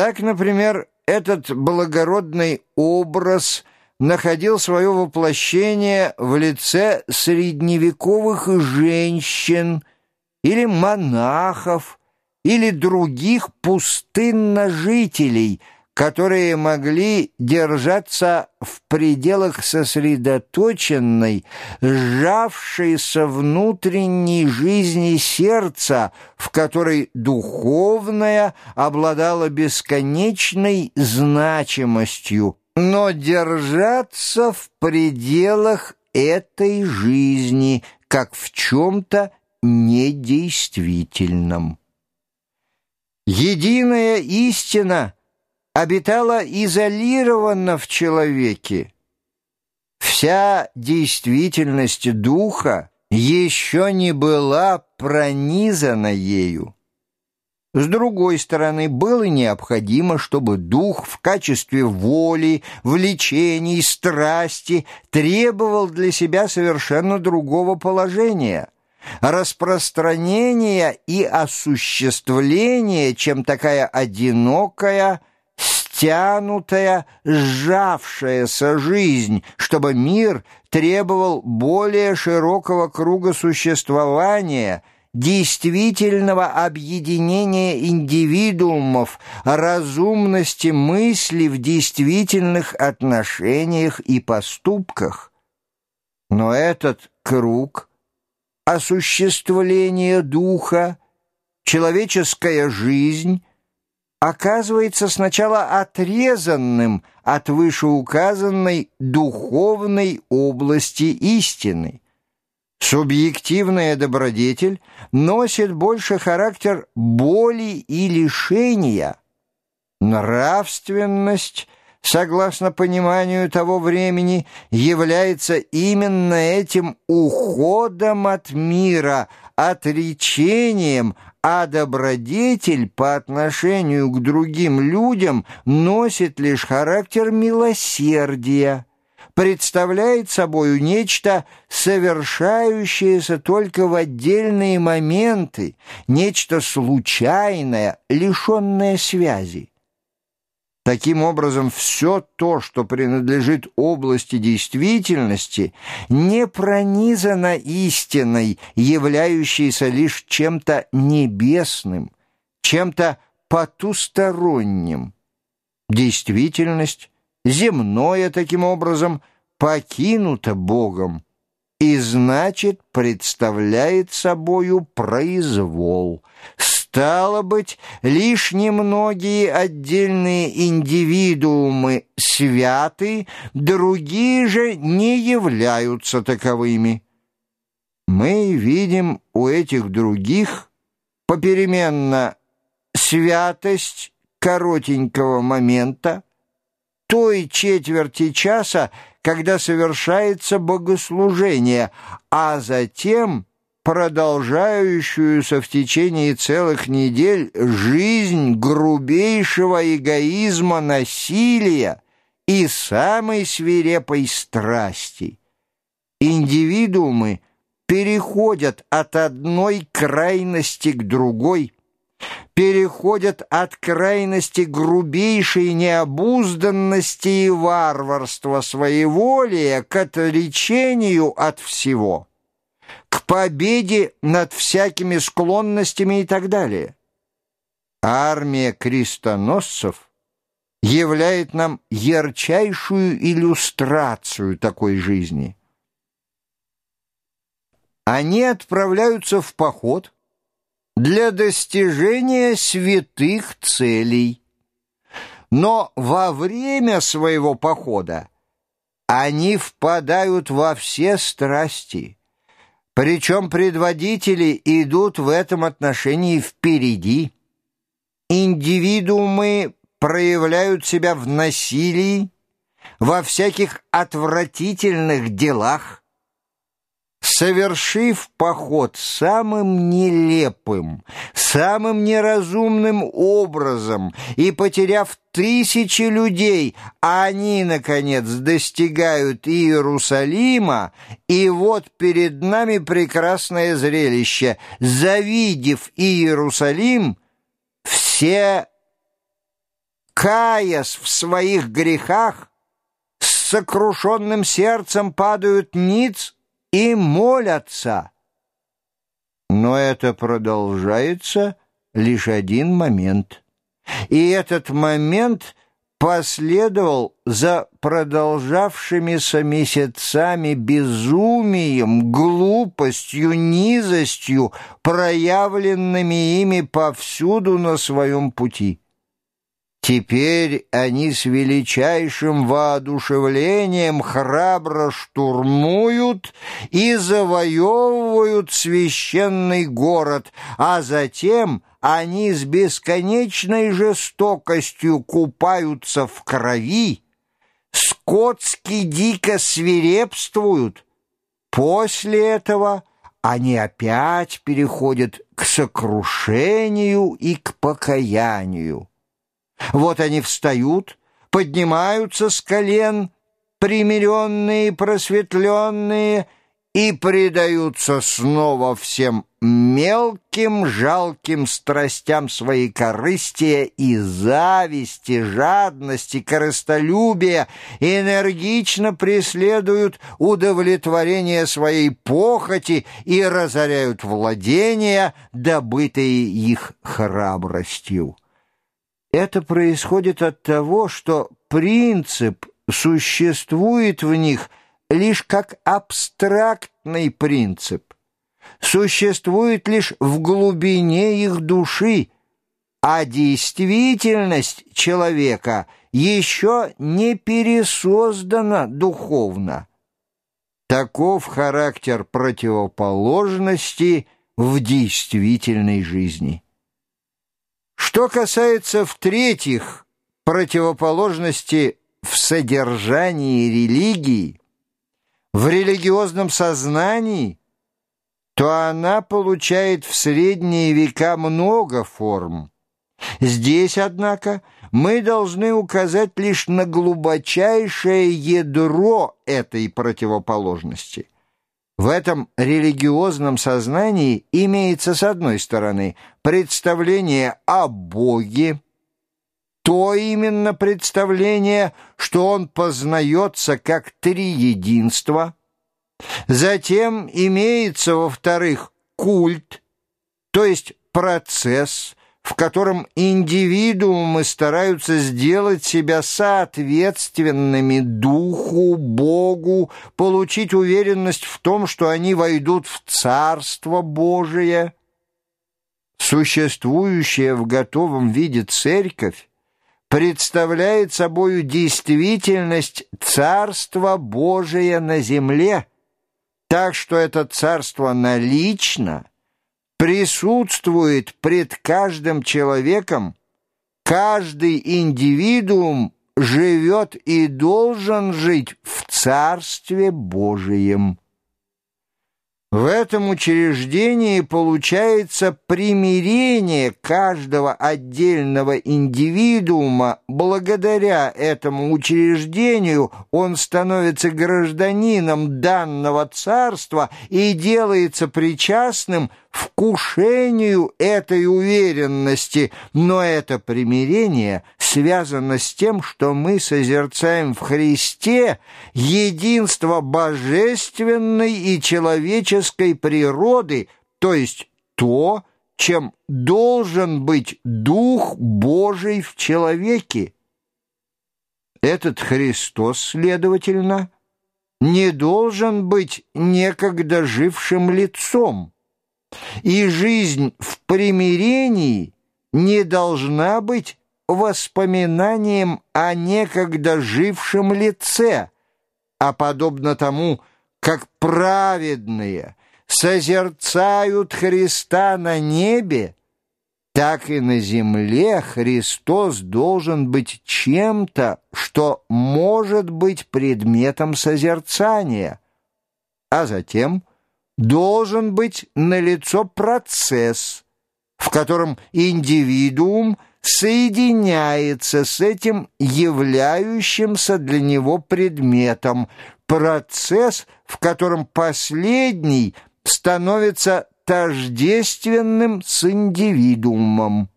Так, например, этот благородный образ находил свое воплощение в лице средневековых женщин или монахов, или других пустынножителей – которые могли держаться в пределах сосредоточенной, сжавшейся внутренней жизни сердца, в которой духовное обладало бесконечной значимостью, но держаться в пределах этой жизни, как в чем-то недействительном. Единая истина — обитала изолированно в человеке. Вся действительность духа еще не была пронизана ею. С другой стороны, было необходимо, чтобы дух в качестве воли, влечений, страсти требовал для себя совершенно другого положения, распространения и осуществления, чем такая одинокая, стянутая, сжавшаяся жизнь, чтобы мир требовал более широкого круга существования, действительного объединения индивидуумов, разумности мысли в действительных отношениях и поступках. Но этот круг осуществления духа, человеческая жизнь — оказывается сначала отрезанным от вышеуказанной духовной области истины. Субъективная добродетель носит больше характер боли и лишения. Нравственность, согласно пониманию того времени, является именно этим уходом от мира, отречением, а добродетель по отношению к другим людям носит лишь характер милосердия, представляет собою нечто, совершающееся только в отдельные моменты, нечто случайное, лишенное связи. Таким образом, все то, что принадлежит области действительности, не пронизано истиной, являющейся лишь чем-то небесным, чем-то потусторонним. Действительность, земное таким образом, покинута Богом и, значит, представляет собою произвол – Стало быть, лишь немногие отдельные индивидуумы святы, другие же не являются таковыми. Мы видим у этих других попеременно святость коротенького момента, той четверти часа, когда совершается богослужение, а затем продолжающуюся в течение целых недель жизнь грубейшего эгоизма, насилия и самой свирепой страсти. Индивидуумы переходят от одной крайности к другой, переходят от крайности грубейшей необузданности и варварства своеволия к отречению от всего победе над всякими склонностями и так далее. Армия крестоносцев являет нам ярчайшую иллюстрацию такой жизни. Они отправляются в поход для достижения святых целей. Но во время своего похода они впадают во все страсти – причем предводители идут в этом отношении впереди. Индивидуумы проявляют себя в насилии, во всяких отвратительных делах, совершив поход самым нелепым, самым неразумным образом и потеряв тысячи людей, они, наконец, достигают Иерусалима, и вот перед нами прекрасное зрелище. Завидев Иерусалим, все каясь в своих грехах, с сокрушенным сердцем падают ниц и молятся. Но это продолжается лишь один момент. И этот момент последовал за продолжавшимися месяцами безумием, глупостью, низостью, проявленными ими повсюду на своем пути. Теперь они с величайшим воодушевлением храбро штурмуют и завоевывают священный город, а затем они с бесконечной жестокостью купаются в крови, скотски дико свирепствуют. После этого они опять переходят к сокрушению и к покаянию. Вот они встают, поднимаются с колен, примиренные, просветленные, и предаются снова всем мелким, жалким страстям своей корыстия и зависти, жадности, корыстолюбия, энергично преследуют удовлетворение своей похоти и разоряют владения, добытые их храбростью. Это происходит от того, что принцип существует в них лишь как абстрактный принцип, существует лишь в глубине их души, а действительность человека еще не пересоздана духовно. Таков характер противоположности в действительной жизни. Что касается, в-третьих, противоположности в содержании религии, в религиозном сознании, то она получает в средние века много форм. Здесь, однако, мы должны указать лишь на глубочайшее ядро этой противоположности – в этом религиозном сознании имеется, с одной стороны, представление о Боге, то именно представление, что Он познается как три единства. Затем имеется, во-вторых, культ, то есть процесс, в котором индивидуумы стараются сделать себя соответственными Духу, Богу, получить уверенность в том, что они войдут в Царство Божие. Существующая в готовом виде церковь представляет собою действительность Царства Божия на земле, так что это Царство налично – присутствует пред каждым человеком, каждый индивидуум живет и должен жить в Царстве Божием. В этом учреждении получается примирение каждого отдельного индивидуума. Благодаря этому учреждению он становится гражданином данного царства и делается причастным вкушению этой уверенности. Но это примирение связано с тем, что мы созерцаем в Христе единство божественной и человеческой природы, то есть то, чем должен быть Дух Божий в человеке. Этот Христос, следовательно, не должен быть некогда жившим лицом, и жизнь в примирении не должна быть воспоминанием о некогда жившем лице, а подобно тому, как праведные созерцают Христа на небе, так и на земле Христос должен быть чем-то, что может быть предметом созерцания, а затем должен быть налицо процесс, в котором индивидуум соединяется с этим являющимся для него предметом, процесс, в котором последний становится тождественным с индивидуумом.